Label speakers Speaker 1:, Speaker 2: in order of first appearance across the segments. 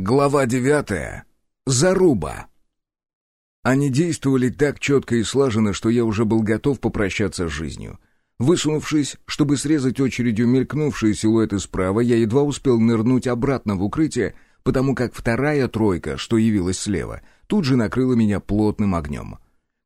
Speaker 1: Глава девятая. Заруба. Они действовали так четко и слаженно, что я уже был готов попрощаться с жизнью. Высунувшись, чтобы срезать очередью мелькнувшие силуэты справа, я едва успел нырнуть обратно в укрытие, потому как вторая тройка, что явилась слева, тут же накрыла меня плотным огнем.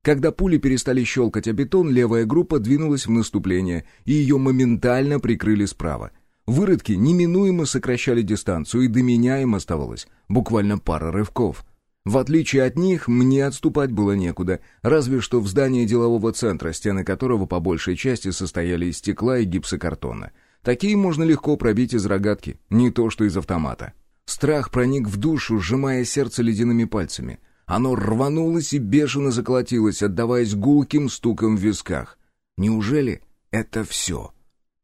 Speaker 1: Когда пули перестали щелкать о бетон, левая группа двинулась в наступление, и ее моментально прикрыли справа — Выродки неминуемо сокращали дистанцию, и до меня им оставалось буквально пара рывков. В отличие от них, мне отступать было некуда, разве что в здании делового центра, стены которого по большей части состояли из стекла и гипсокартона. Такие можно легко пробить из рогатки, не то что из автомата. Страх проник в душу, сжимая сердце ледяными пальцами. Оно рванулось и бешено заколотилось, отдаваясь гулким стуком в висках. Неужели это все?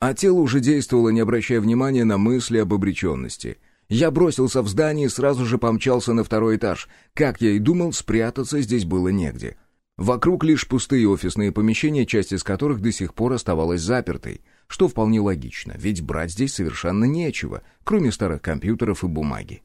Speaker 1: А тело уже действовало, не обращая внимания на мысли об обреченности. Я бросился в здание и сразу же помчался на второй этаж. Как я и думал, спрятаться здесь было негде. Вокруг лишь пустые офисные помещения, часть из которых до сих пор оставалась запертой. Что вполне логично, ведь брать здесь совершенно нечего, кроме старых компьютеров и бумаги.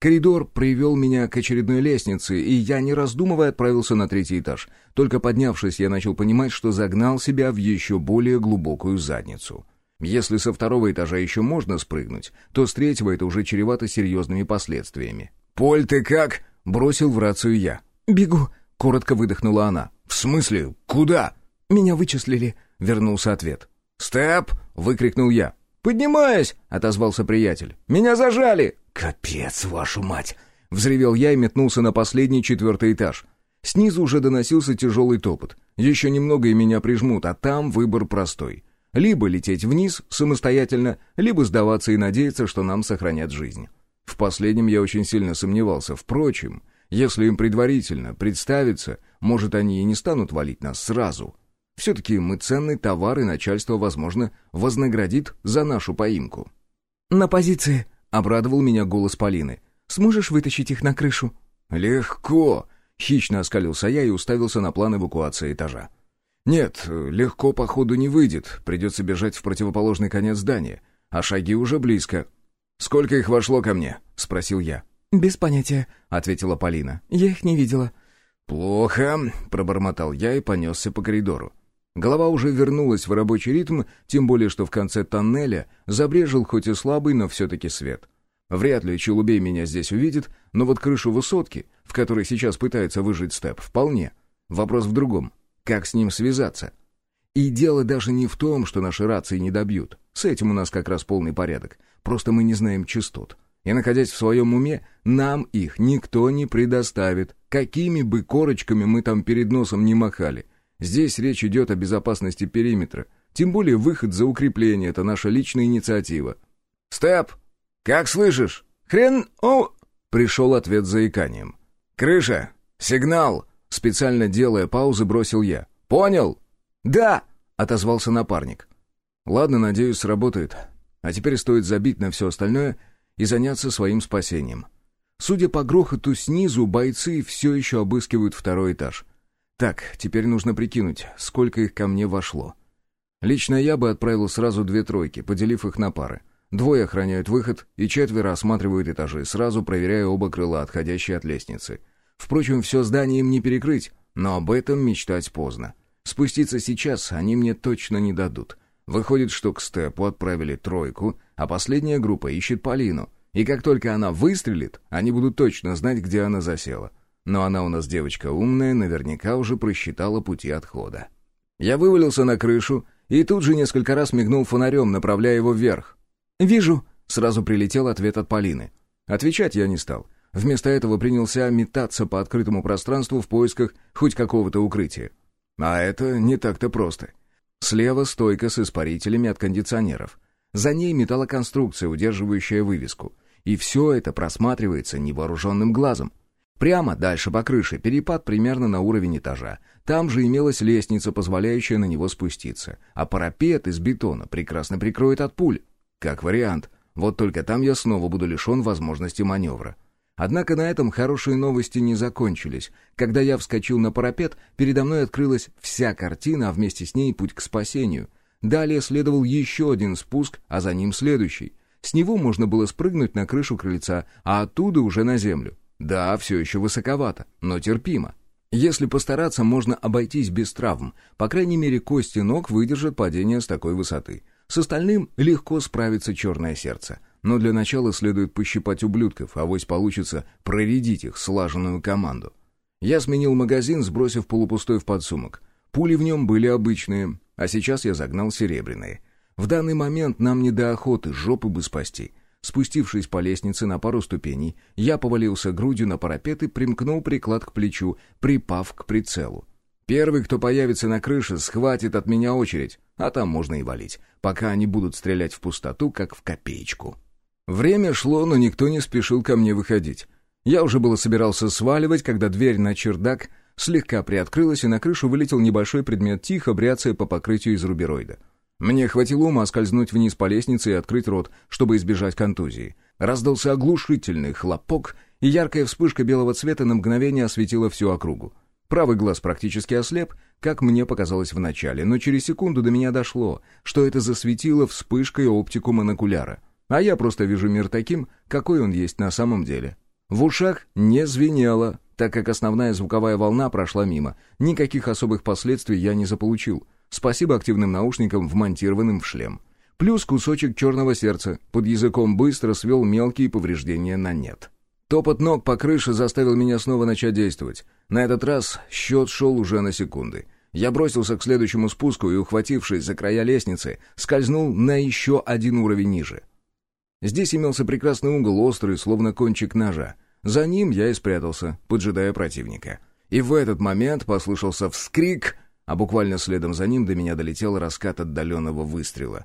Speaker 1: Коридор привел меня к очередной лестнице, и я, не раздумывая, отправился на третий этаж. Только поднявшись, я начал понимать, что загнал себя в еще более глубокую задницу. Если со второго этажа еще можно спрыгнуть, то с третьего это уже чревато серьезными последствиями. «Поль, ты как?» — бросил в рацию я.
Speaker 2: «Бегу», —
Speaker 1: коротко выдохнула она. «В смысле? Куда?»
Speaker 2: «Меня вычислили», —
Speaker 1: вернулся ответ. «Степ!» — выкрикнул я. «Поднимаюсь!» — отозвался приятель. «Меня зажали!» «Капец, вашу мать!» — взревел я и метнулся на последний четвертый этаж. Снизу уже доносился тяжелый топот. Еще немного и меня прижмут, а там выбор простой. Либо лететь вниз самостоятельно, либо сдаваться и надеяться, что нам сохранят жизнь. В последнем я очень сильно сомневался. Впрочем, если им предварительно представиться, может, они и не станут валить нас сразу. Все-таки мы ценный товар, и начальство, возможно, вознаградит за нашу поимку.
Speaker 2: «На позиции», —
Speaker 1: обрадовал меня голос Полины.
Speaker 2: «Сможешь вытащить их на крышу?»
Speaker 1: «Легко!» — хищно оскалился я и уставился на план эвакуации этажа. «Нет, легко, походу, не выйдет. Придется бежать в противоположный конец здания. А шаги уже близко». «Сколько их вошло ко мне?» — спросил я.
Speaker 2: «Без понятия», —
Speaker 1: ответила Полина.
Speaker 2: «Я их не видела».
Speaker 1: «Плохо», — пробормотал я и понесся по коридору. Голова уже вернулась в рабочий ритм, тем более что в конце тоннеля забрежил хоть и слабый, но все-таки свет. Вряд ли Челубей меня здесь увидит, но вот крышу высотки, в которой сейчас пытается выжить степ, вполне. Вопрос в другом. Как с ним связаться? И дело даже не в том, что наши рации не добьют. С этим у нас как раз полный порядок. Просто мы не знаем частот. И, находясь в своем уме, нам их никто не предоставит, какими бы корочками мы там перед носом не махали. Здесь речь идет о безопасности периметра. Тем более выход за укрепление — это наша личная инициатива. «Степ! Как слышишь? Хрен... О...» Пришел ответ за иканием. «Крыша! Сигнал!» Специально делая паузы, бросил я. «Понял?» «Да!» — отозвался напарник. «Ладно, надеюсь, сработает. А теперь стоит забить на все остальное и заняться своим спасением». Судя по грохоту снизу, бойцы все еще обыскивают второй этаж. Так, теперь нужно прикинуть, сколько их ко мне вошло. Лично я бы отправил сразу две тройки, поделив их на пары. Двое охраняют выход, и четверо осматривают этажи, сразу проверяя оба крыла, отходящие от лестницы. Впрочем, все здание им не перекрыть, но об этом мечтать поздно. Спуститься сейчас они мне точно не дадут. Выходит, что к степу отправили тройку, а последняя группа ищет Полину. И как только она выстрелит, они будут точно знать, где она засела. Но она у нас девочка умная, наверняка уже просчитала пути отхода. Я вывалился на крышу и тут же несколько раз мигнул фонарем, направляя его вверх.
Speaker 2: «Вижу», —
Speaker 1: сразу прилетел ответ от Полины. Отвечать я не стал. Вместо этого принялся метаться по открытому пространству в поисках хоть какого-то укрытия. А это не так-то просто. Слева стойка с испарителями от кондиционеров. За ней металлоконструкция, удерживающая вывеску. И все это просматривается невооруженным глазом. Прямо дальше по крыше перепад примерно на уровень этажа. Там же имелась лестница, позволяющая на него спуститься. А парапет из бетона прекрасно прикроет от пуль. Как вариант. Вот только там я снова буду лишен возможности маневра. Однако на этом хорошие новости не закончились. Когда я вскочил на парапет, передо мной открылась вся картина, а вместе с ней путь к спасению. Далее следовал еще один спуск, а за ним следующий. С него можно было спрыгнуть на крышу крыльца, а оттуда уже на землю. Да, все еще высоковато, но терпимо. Если постараться, можно обойтись без травм. По крайней мере, кости ног выдержат падение с такой высоты. С остальным легко справится черное сердце. Но для начала следует пощипать ублюдков, а вось получится проредить их слаженную команду. Я сменил магазин, сбросив полупустой в подсумок. Пули в нем были обычные, а сейчас я загнал серебряные. В данный момент нам не до охоты, жопы бы спасти. Спустившись по лестнице на пару ступеней, я повалился грудью на парапет и примкнул приклад к плечу, припав к прицелу. Первый, кто появится на крыше, схватит от меня очередь, а там можно и валить, пока они будут стрелять в пустоту, как в копеечку. Время шло, но никто не спешил ко мне выходить. Я уже было собирался сваливать, когда дверь на чердак слегка приоткрылась, и на крышу вылетел небольшой предмет, тихо бряцая по покрытию из рубероида. Мне хватило ума скользнуть вниз по лестнице и открыть рот, чтобы избежать контузии. Раздался оглушительный хлопок, и яркая вспышка белого цвета на мгновение осветила всю округу. Правый глаз практически ослеп, как мне показалось вначале, но через секунду до меня дошло, что это засветило вспышкой оптику монокуляра. А я просто вижу мир таким, какой он есть на самом деле. В ушах не звенело, так как основная звуковая волна прошла мимо. Никаких особых последствий я не заполучил — Спасибо активным наушникам, вмонтированным в шлем. Плюс кусочек черного сердца под языком быстро свел мелкие повреждения на нет. Топот ног по крыше заставил меня снова начать действовать. На этот раз счет шел уже на секунды. Я бросился к следующему спуску и, ухватившись за края лестницы, скользнул на еще один уровень ниже. Здесь имелся прекрасный угол, острый, словно кончик ножа. За ним я и спрятался, поджидая противника. И в этот момент послышался вскрик — а буквально следом за ним до меня долетел раскат отдаленного выстрела.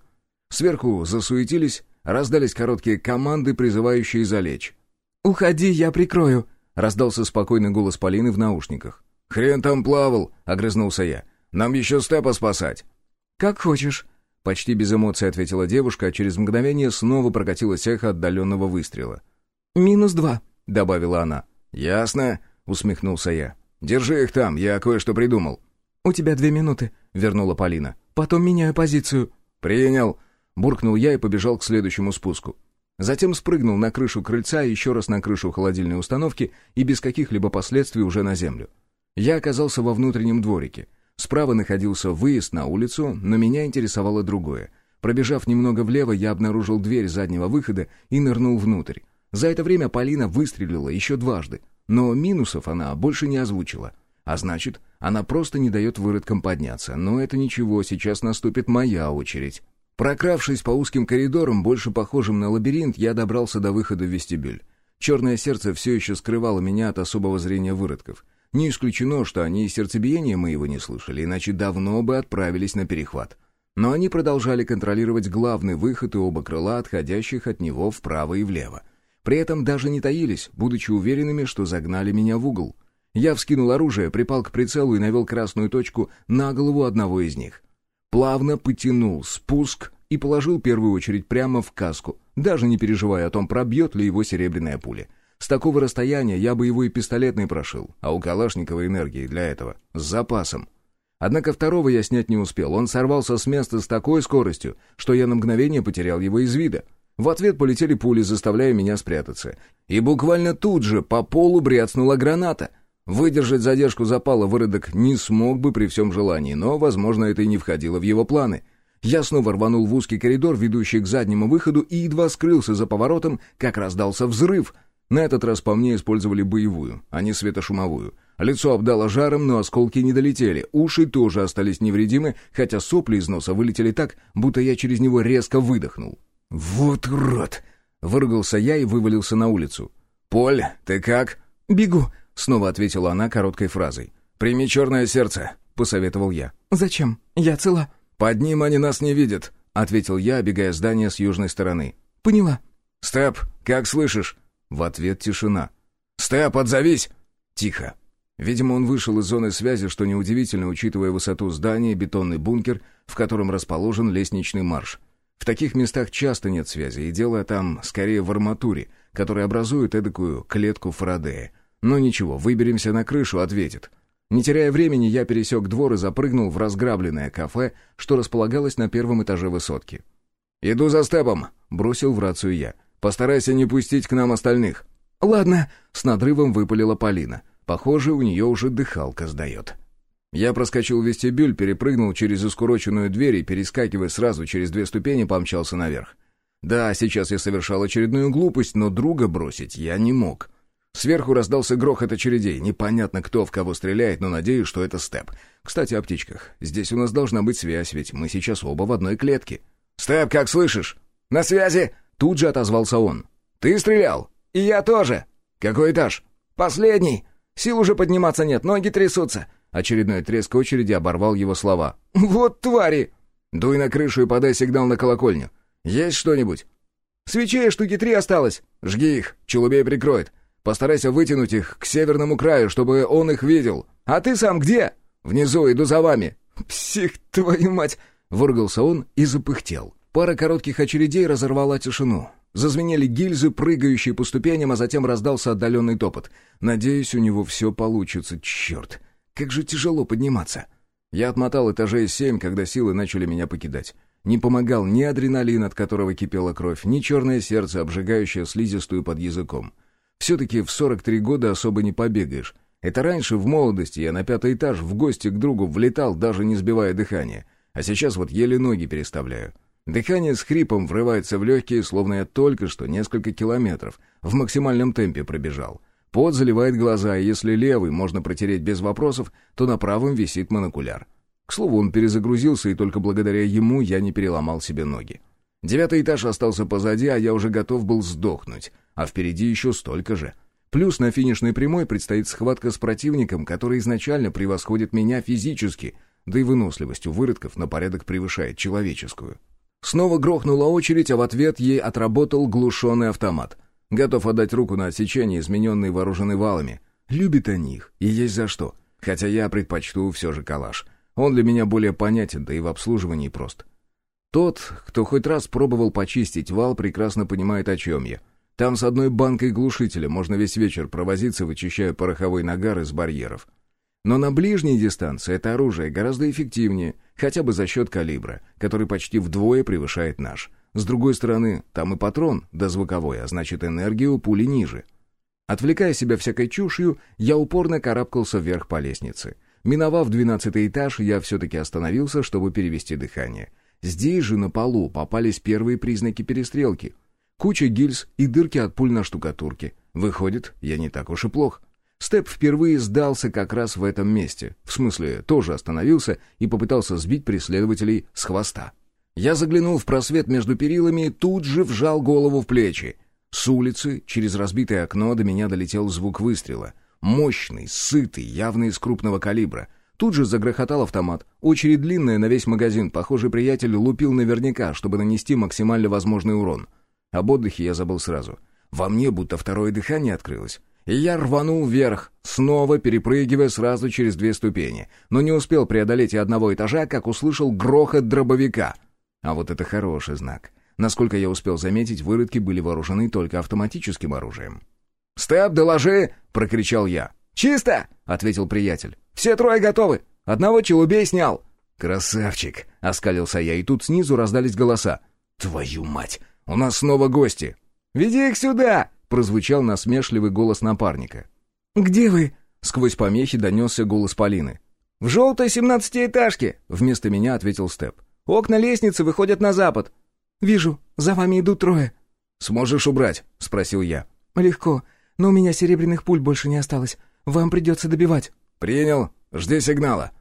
Speaker 1: Сверху засуетились, раздались короткие команды, призывающие залечь.
Speaker 2: «Уходи, я прикрою», —
Speaker 1: раздался спокойный голос Полины в наушниках. «Хрен там плавал», — огрызнулся я. «Нам еще степа спасать».
Speaker 2: «Как хочешь», — почти без эмоций ответила девушка, а через мгновение снова прокатилось эхо отдаленного выстрела. «Минус два», — добавила она.
Speaker 1: «Ясно», — усмехнулся я. «Держи их там, я кое-что придумал».
Speaker 2: «У тебя две минуты», — вернула Полина. «Потом меняю позицию».
Speaker 1: «Принял», — буркнул я и побежал к следующему спуску. Затем спрыгнул на крышу крыльца и еще раз на крышу холодильной установки и без каких-либо последствий уже на землю. Я оказался во внутреннем дворике. Справа находился выезд на улицу, но меня интересовало другое. Пробежав немного влево, я обнаружил дверь заднего выхода и нырнул внутрь. За это время Полина выстрелила еще дважды, но минусов она больше не озвучила — а значит, она просто не дает выродкам подняться. Но это ничего, сейчас наступит моя очередь. Прокравшись по узким коридорам, больше похожим на лабиринт, я добрался до выхода в вестибюль. Черное сердце все еще скрывало меня от особого зрения выродков. Не исключено, что они и сердцебиения моего не слышали, иначе давно бы отправились на перехват. Но они продолжали контролировать главный выход и оба крыла, отходящих от него вправо и влево. При этом даже не таились, будучи уверенными, что загнали меня в угол. Я вскинул оружие, припал к прицелу и навел красную точку на голову одного из них. Плавно потянул спуск и положил первую очередь прямо в каску, даже не переживая о том, пробьет ли его серебряная пуля. С такого расстояния я бы его и пистолетный прошил, а у Калашникова энергии для этого с запасом. Однако второго я снять не успел, он сорвался с места с такой скоростью, что я на мгновение потерял его из вида. В ответ полетели пули, заставляя меня спрятаться. И буквально тут же по полу бряцнула граната — Выдержать задержку запала выродок не смог бы при всем желании, но, возможно, это и не входило в его планы. Я снова рванул в узкий коридор, ведущий к заднему выходу, и едва скрылся за поворотом, как раздался взрыв. На этот раз по мне использовали боевую, а не светошумовую. Лицо обдало жаром, но осколки не долетели. Уши тоже остались невредимы, хотя сопли из носа вылетели так, будто я через него резко выдохнул. «Вот рот!» — выругался я и вывалился на улицу. «Поль, ты как?»
Speaker 2: «Бегу!»
Speaker 1: Снова ответила она короткой фразой. «Прими черное сердце», — посоветовал я.
Speaker 2: «Зачем? Я цела».
Speaker 1: «Под ним они нас не видят», — ответил я, обегая здание с южной стороны.
Speaker 2: «Поняла».
Speaker 1: «Степ, как слышишь?» В ответ тишина. «Степ, отзовись!» «Тихо». Видимо, он вышел из зоны связи, что неудивительно, учитывая высоту здания и бетонный бункер, в котором расположен лестничный марш. В таких местах часто нет связи, и дело там скорее в арматуре, которая образует эдакую клетку Фарадея. «Ну ничего, выберемся на крышу», — ответит. Не теряя времени, я пересек двор и запрыгнул в разграбленное кафе, что располагалось на первом этаже высотки. «Иду за степом», — бросил в рацию я. «Постарайся не пустить к нам остальных».
Speaker 2: «Ладно», — с надрывом выпалила Полина. Похоже, у нее уже дыхалка сдает.
Speaker 1: Я проскочил вестибюль, перепрыгнул через искуроченную дверь и, перескакивая сразу через две ступени, помчался наверх. Да, сейчас я совершал очередную глупость, но друга бросить я не мог. Сверху раздался грохот очередей. Непонятно, кто в кого стреляет, но надеюсь, что это Степ. Кстати, о птичках. Здесь у нас должна быть связь, ведь мы сейчас оба в одной клетке.
Speaker 2: «Степ, как слышишь?»
Speaker 1: «На связи!» Тут же отозвался он.
Speaker 2: «Ты стрелял?»
Speaker 1: «И я тоже!»
Speaker 2: «Какой этаж?»
Speaker 1: «Последний! Сил уже подниматься нет, ноги трясутся!» Очередной треск очереди оборвал его слова.
Speaker 2: «Вот твари!»
Speaker 1: «Дуй на крышу и подай сигнал на колокольню. Есть что-нибудь?»
Speaker 2: «Свечей штуки три осталось!»
Speaker 1: «Жги их, Челубей прикроет. Постарайся вытянуть их к северному краю, чтобы он их видел.
Speaker 2: А ты сам где?»
Speaker 1: «Внизу, иду за вами».
Speaker 2: «Псих, твою мать!» — выругался он и запыхтел. Пара коротких очередей разорвала тишину. Зазвенели гильзы, прыгающие по ступеням, а затем раздался отдаленный топот. Надеюсь, у него все получится. Черт, как же тяжело подниматься. Я отмотал этажей семь, когда силы начали меня покидать. Не помогал ни адреналин, от которого кипела кровь, ни черное сердце, обжигающее слизистую под языком. Все-таки в 43 года особо не побегаешь. Это раньше, в молодости, я на пятый этаж в гости к другу влетал, даже не сбивая дыхания. А сейчас вот еле ноги переставляю. Дыхание с хрипом врывается в легкие, словно я только что несколько километров в максимальном темпе пробежал. Пот заливает глаза, и если левый можно протереть без вопросов, то на правом висит монокуляр. К слову, он перезагрузился, и только благодаря ему я не переломал себе ноги. Девятый этаж остался позади, а я уже готов был сдохнуть а впереди еще столько же. Плюс на финишной прямой предстоит схватка с противником, который изначально превосходит меня физически, да и выносливостью выродков на порядок превышает человеческую. Снова грохнула очередь, а в ответ ей отработал глушенный автомат. Готов отдать руку на отсечение, измененный вооруженный валами. Любит они их, и есть за что. Хотя я предпочту все же калаш. Он для меня более понятен, да и в обслуживании прост. Тот, кто хоть раз пробовал почистить вал, прекрасно понимает, о чем я — там с одной банкой глушителя можно весь вечер провозиться, вычищая пороховой нагар из барьеров. Но на ближней дистанции это оружие гораздо эффективнее, хотя бы за счет калибра, который почти вдвое превышает наш. С другой стороны, там и патрон, да звуковой, а значит энергия у пули ниже. Отвлекая себя всякой чушью, я упорно карабкался вверх по лестнице. Миновав двенадцатый этаж, я все-таки остановился, чтобы перевести дыхание. Здесь же на полу попались первые признаки перестрелки — Куча гильз и дырки от пуль на штукатурке. Выходит, я не так уж и плох. Степ впервые сдался как раз в этом месте. В смысле, тоже остановился и попытался сбить преследователей с хвоста. Я заглянул в просвет между перилами и тут же вжал голову в плечи. С улицы, через разбитое окно, до меня долетел звук выстрела. Мощный, сытый, явно из крупного калибра. Тут же загрохотал автомат. Очередь длинная на весь магазин. Похоже, приятель лупил наверняка, чтобы нанести максимально возможный урон. Об отдыхе я забыл сразу. Во мне будто второе дыхание открылось. И я рванул вверх, снова перепрыгивая сразу через две ступени. Но не успел преодолеть и одного этажа, как услышал грохот дробовика. А вот это хороший знак. Насколько я успел заметить, выродки были вооружены только автоматическим оружием. «Степ, доложи!» — прокричал я.
Speaker 1: «Чисто!» — ответил приятель.
Speaker 2: «Все трое готовы. Одного челубей снял».
Speaker 1: «Красавчик!» — оскалился я, и тут снизу раздались голоса. «Твою мать! У нас снова гости!»
Speaker 2: «Веди их сюда!»
Speaker 1: — прозвучал насмешливый голос напарника.
Speaker 2: «Где вы?»
Speaker 1: — сквозь помехи донесся голос Полины.
Speaker 2: «В желтой семнадцатиэтажке!» — вместо меня ответил Степ. «Окна лестницы выходят на запад». «Вижу, за вами идут трое».
Speaker 1: «Сможешь убрать?» — спросил я.
Speaker 2: «Легко, но у меня серебряных пуль больше не осталось. Вам придется добивать».
Speaker 1: «Принял. Жди сигнала».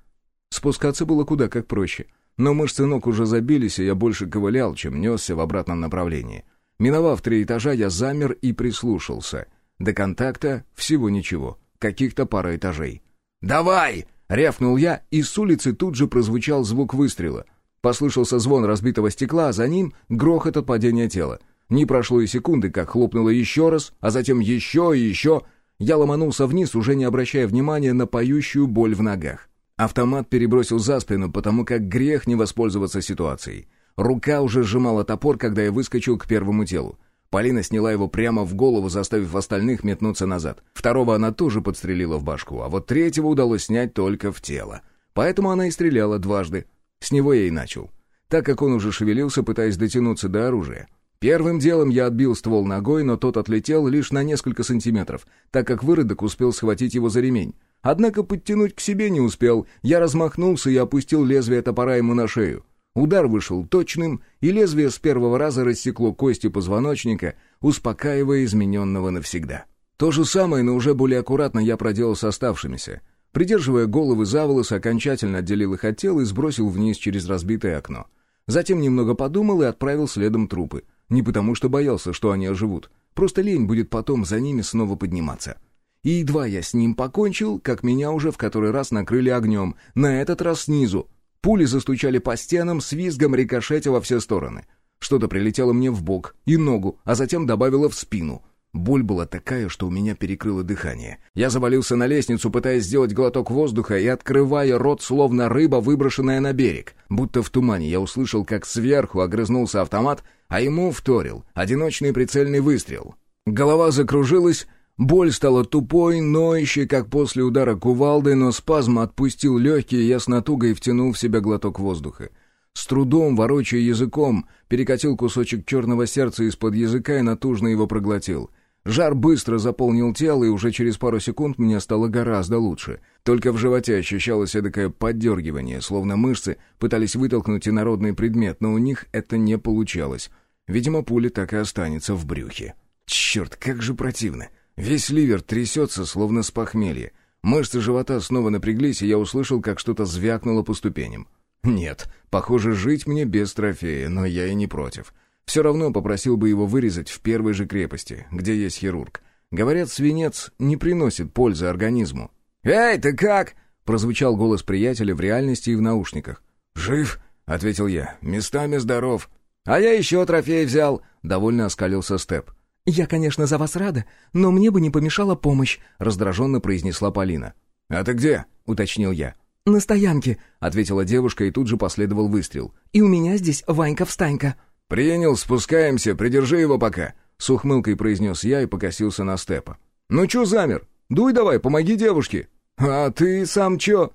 Speaker 1: Спускаться было куда как проще. Но мышцы ног уже забились, и я больше ковылял, чем несся в обратном направлении. Миновав три этажа, я замер и прислушался. До контакта всего ничего, каких-то пара этажей. «Давай!» — рявкнул я, и с улицы тут же прозвучал звук выстрела. Послышался звон разбитого стекла, а за ним грохот от падения тела. Не прошло и секунды, как хлопнуло еще раз, а затем еще и еще. Я ломанулся вниз, уже не обращая внимания на поющую боль в ногах. Автомат перебросил за спину, потому как грех не воспользоваться ситуацией. Рука уже сжимала топор, когда я выскочил к первому телу. Полина сняла его прямо в голову, заставив остальных метнуться назад. Второго она тоже подстрелила в башку, а вот третьего удалось снять только в тело. Поэтому она и стреляла дважды. С него я и начал. так как он уже шевелился, пытаясь дотянуться до оружия. Первым делом я отбил ствол ногой, но тот отлетел лишь на несколько сантиметров, так как выродок успел схватить его за ремень. Однако подтянуть к себе не успел, я размахнулся и опустил лезвие топора ему на шею. Удар вышел точным, и лезвие с первого раза рассекло кости позвоночника, успокаивая измененного навсегда. То же самое, но уже более аккуратно я проделал с оставшимися. Придерживая головы за волосы, окончательно отделил их от тела и сбросил вниз через разбитое окно. Затем немного подумал и отправил следом трупы. Не потому что боялся, что они оживут. Просто лень будет потом за ними снова подниматься. И едва я с ним покончил, как меня уже в который раз накрыли огнем, на этот раз снизу. Пули застучали по стенам, с визгом рикошетя во все стороны. Что-то прилетело мне в бок и ногу, а затем добавило в спину — Боль была такая, что у меня перекрыло дыхание. Я завалился на лестницу, пытаясь сделать глоток воздуха и открывая рот, словно рыба, выброшенная на берег. Будто в тумане я услышал, как сверху огрызнулся автомат, а ему вторил одиночный прицельный выстрел. Голова закружилась, боль стала тупой, ноющей, как после удара кувалдой, но спазм отпустил легкие, и я с натугой втянул в себя глоток воздуха. С трудом, ворочая языком, перекатил кусочек черного сердца из-под языка и натужно его проглотил — Жар быстро заполнил тело, и уже через пару секунд мне стало гораздо лучше. Только в животе ощущалось эдакое поддергивание, словно мышцы пытались вытолкнуть инородный предмет, но у них это не получалось. Видимо, пуля так и останется в брюхе. Черт, как же противно. Весь ливер трясется, словно с похмелья. Мышцы живота снова напряглись, и я услышал, как что-то звякнуло по ступеням. Нет, похоже, жить мне без трофея, но я и не против. Все равно попросил бы его вырезать в первой же крепости, где есть хирург. Говорят, свинец не приносит пользы организму. «Эй, ты как?» — прозвучал голос приятеля в реальности и в наушниках. «Жив», — ответил я, — «местами здоров». «А я еще трофей взял», — довольно оскалился Степ.
Speaker 3: «Я, конечно, за вас рада, но мне бы не помешала помощь», —
Speaker 1: раздраженно произнесла Полина. «А ты где?» — уточнил я.
Speaker 3: «На стоянке», —
Speaker 1: ответила девушка, и тут же последовал выстрел.
Speaker 3: «И у меня здесь Ванька-встанька».
Speaker 1: «Принял, спускаемся, придержи его пока», — с ухмылкой произнес я и покосился на Степа. «Ну чё замер? Дуй давай, помоги девушке». «А ты сам чё?»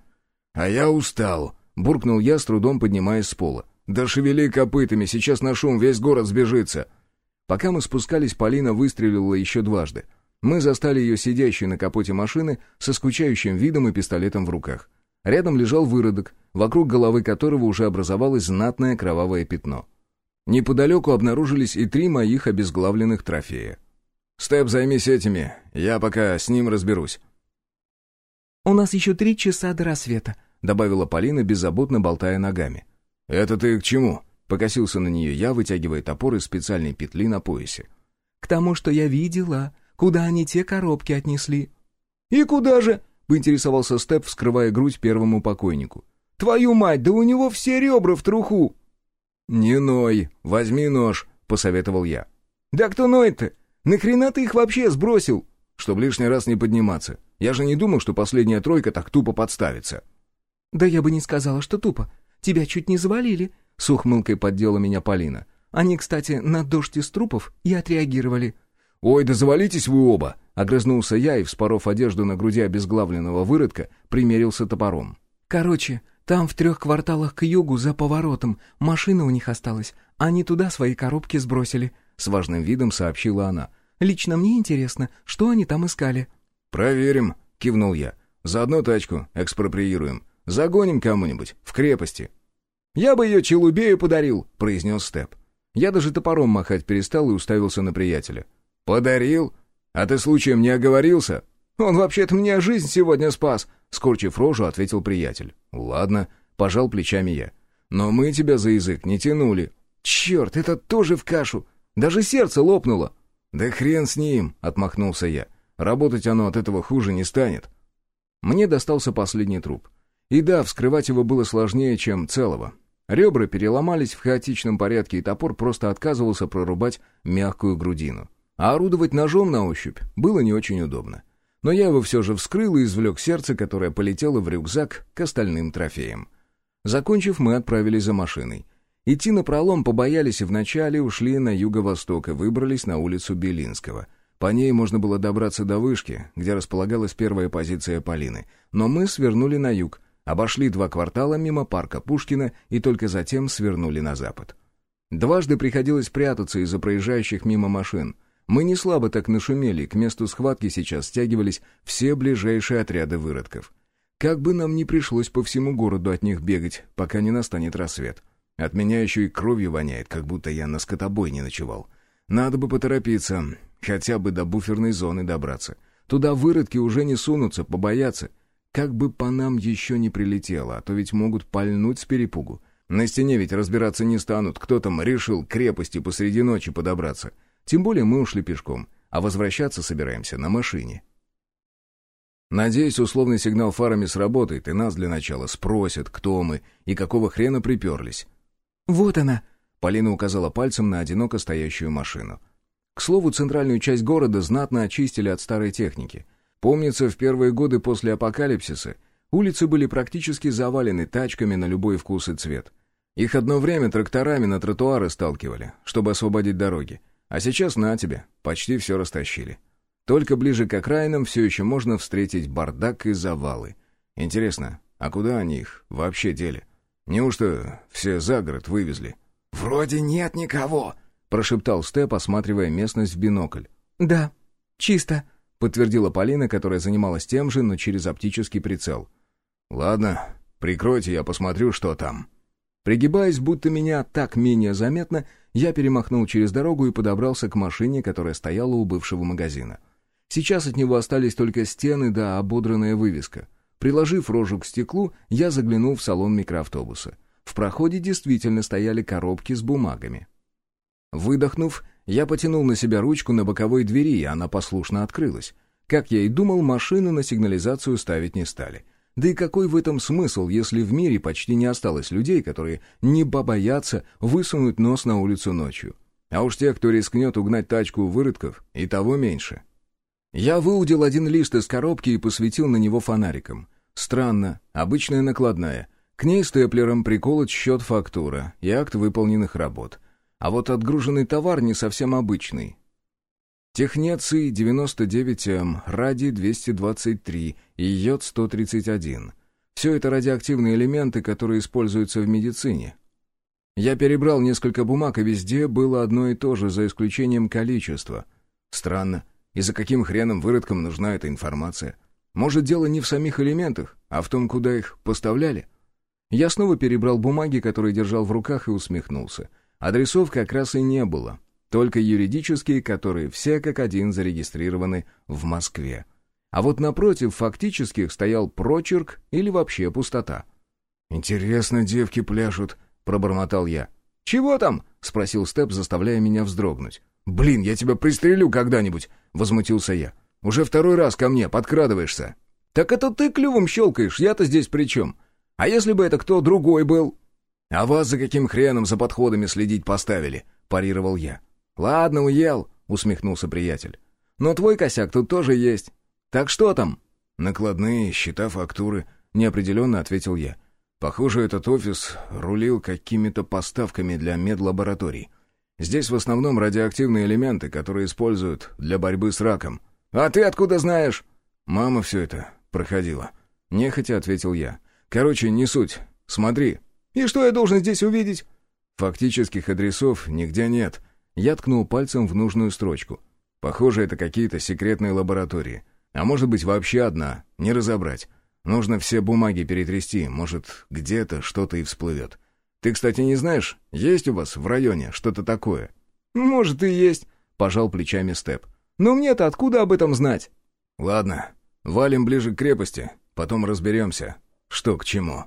Speaker 1: «А я устал», — буркнул я, с трудом поднимаясь с пола. «Да шевели копытами, сейчас на шум весь город сбежится». Пока мы спускались, Полина выстрелила еще дважды. Мы застали ее сидящей на капоте машины со скучающим видом и пистолетом в руках. Рядом лежал выродок, вокруг головы которого уже образовалось знатное кровавое пятно. Неподалеку обнаружились и три моих обезглавленных трофея. «Степ, займись этими, я пока с ним разберусь».
Speaker 3: «У нас еще три часа до рассвета», —
Speaker 1: добавила Полина, беззаботно болтая ногами. «Это ты к чему?» — покосился на нее я, вытягивая топор из специальной петли на поясе.
Speaker 3: «К тому, что я видела, куда они те коробки отнесли».
Speaker 1: «И куда же?» — поинтересовался Степ, вскрывая грудь первому покойнику. «Твою мать, да у него все ребра в труху!» «Не ной, возьми нож», — посоветовал я. «Да кто ноет-то? Нахрена ты их вообще сбросил?» «Чтоб лишний раз не подниматься. Я же не думал, что последняя тройка так тупо подставится».
Speaker 3: «Да я бы не сказала, что тупо. Тебя чуть не завалили», — с ухмылкой поддела меня Полина. «Они, кстати, на дождь из трупов и отреагировали».
Speaker 1: «Ой, да завалитесь вы оба!» — огрызнулся я и, вспоров одежду на груди обезглавленного выродка, примерился топором.
Speaker 3: «Короче, там в трех кварталах к югу, за поворотом, машина у них осталась. Они туда свои коробки сбросили», — с важным видом сообщила она. «Лично мне интересно, что они там искали».
Speaker 1: «Проверим», — кивнул я. «Заодно тачку экспроприируем. Загоним кому-нибудь, в крепости». «Я бы ее Челубею подарил», — произнес Степ. Я даже топором махать перестал и уставился на приятеля. «Подарил? А ты случаем не оговорился?» «Он вообще-то мне жизнь сегодня спас», — скорчив рожу, ответил приятель. «Ладно», — пожал плечами я. «Но мы тебя за язык не тянули». «Черт, это тоже в кашу! Даже сердце лопнуло!» «Да хрен с ним!» — отмахнулся я. «Работать оно от этого хуже не станет». Мне достался последний труп. И да, вскрывать его было сложнее, чем целого. Ребра переломались в хаотичном порядке, и топор просто отказывался прорубать мягкую грудину. А орудовать ножом на ощупь было не очень удобно но я его все же вскрыл и извлек сердце, которое полетело в рюкзак к остальным трофеям. Закончив, мы отправились за машиной. Идти на пролом побоялись и вначале ушли на юго-восток и выбрались на улицу Белинского. По ней можно было добраться до вышки, где располагалась первая позиция Полины, но мы свернули на юг, обошли два квартала мимо парка Пушкина и только затем свернули на запад. Дважды приходилось прятаться из-за проезжающих мимо машин. Мы не слабо так нашумели, к месту схватки сейчас стягивались все ближайшие отряды выродков. Как бы нам ни пришлось по всему городу от них бегать, пока не настанет рассвет. От меня еще и кровью воняет, как будто я на скотобой не ночевал. Надо бы поторопиться, хотя бы до буферной зоны добраться. Туда выродки уже не сунутся, побоятся. Как бы по нам еще не прилетело, а то ведь могут пальнуть с перепугу. На стене ведь разбираться не станут, кто там решил крепости посреди ночи подобраться. Тем более мы ушли пешком, а возвращаться собираемся на машине. Надеюсь, условный сигнал фарами сработает, и нас для начала спросят, кто мы и какого хрена приперлись.
Speaker 3: «Вот она!»
Speaker 1: — Полина указала пальцем на одиноко стоящую машину. К слову, центральную часть города знатно очистили от старой техники. Помнится, в первые годы после апокалипсиса улицы были практически завалены тачками на любой вкус и цвет. Их одно время тракторами на тротуары сталкивали, чтобы освободить дороги. А сейчас на тебе, почти все растащили. Только ближе к окраинам все еще можно встретить бардак и завалы. Интересно, а куда они их вообще дели? Неужто все за город вывезли?
Speaker 2: «Вроде нет никого», —
Speaker 1: прошептал Степ, осматривая местность в бинокль.
Speaker 3: «Да, чисто», —
Speaker 1: подтвердила Полина, которая занималась тем же, но через оптический прицел. «Ладно, прикройте, я посмотрю, что там». Пригибаясь, будто меня так менее заметно, я перемахнул через дорогу и подобрался к машине, которая стояла у бывшего магазина. Сейчас от него остались только стены да ободранная вывеска. Приложив рожу к стеклу, я заглянул в салон микроавтобуса. В проходе действительно стояли коробки с бумагами. Выдохнув, я потянул на себя ручку на боковой двери, и она послушно открылась. Как я и думал, машину на сигнализацию ставить не стали — да и какой в этом смысл, если в мире почти не осталось людей, которые не побоятся высунуть нос на улицу ночью? А уж те, кто рискнет угнать тачку у выродков, и того меньше. Я выудил один лист из коробки и посветил на него фонариком. Странно, обычная накладная. К ней степлером приколот счет-фактура и акт выполненных работ. А вот отгруженный товар не совсем обычный. Технеций 99М, радий 223 и йод-131. Все это радиоактивные элементы, которые используются в медицине. Я перебрал несколько бумаг, и везде было одно и то же, за исключением количества. Странно, и за каким хреном выродкам нужна эта информация? Может, дело не в самих элементах, а в том, куда их поставляли? Я снова перебрал бумаги, которые держал в руках, и усмехнулся. Адресов как раз и не было. Только юридические, которые все как один зарегистрированы в Москве. А вот напротив фактических стоял прочерк или вообще пустота.
Speaker 2: «Интересно, девки пляшут», — пробормотал я.
Speaker 1: «Чего там?» — спросил Степ, заставляя меня вздрогнуть.
Speaker 2: «Блин, я тебя пристрелю когда-нибудь!» — возмутился я. «Уже второй раз ко мне подкрадываешься».
Speaker 1: «Так это ты клювом щелкаешь, я-то здесь при чем? А если бы это кто другой был?»
Speaker 2: «А вас за каким хреном за подходами следить поставили?» — парировал я.
Speaker 1: «Ладно, уел», — усмехнулся приятель. «Но твой косяк тут тоже есть. Так что там?»
Speaker 2: «Накладные, счета, фактуры», — неопределенно ответил я. «Похоже, этот офис рулил какими-то поставками для медлабораторий. Здесь в основном радиоактивные элементы, которые используют для борьбы с раком».
Speaker 1: «А ты откуда знаешь?»
Speaker 2: «Мама все это проходила». Нехотя ответил я. «Короче, не суть. Смотри».
Speaker 1: «И что я должен здесь увидеть?»
Speaker 2: «Фактических адресов нигде нет», я ткнул пальцем в нужную строчку. Похоже, это какие-то секретные лаборатории. А может быть, вообще одна, не разобрать. Нужно все бумаги перетрясти, может, где-то что-то и всплывет. Ты, кстати, не знаешь, есть у вас в районе что-то такое?
Speaker 1: Может, и есть, пожал плечами Степ. Но мне-то откуда об этом знать?
Speaker 2: Ладно, валим ближе к крепости, потом разберемся, что к чему.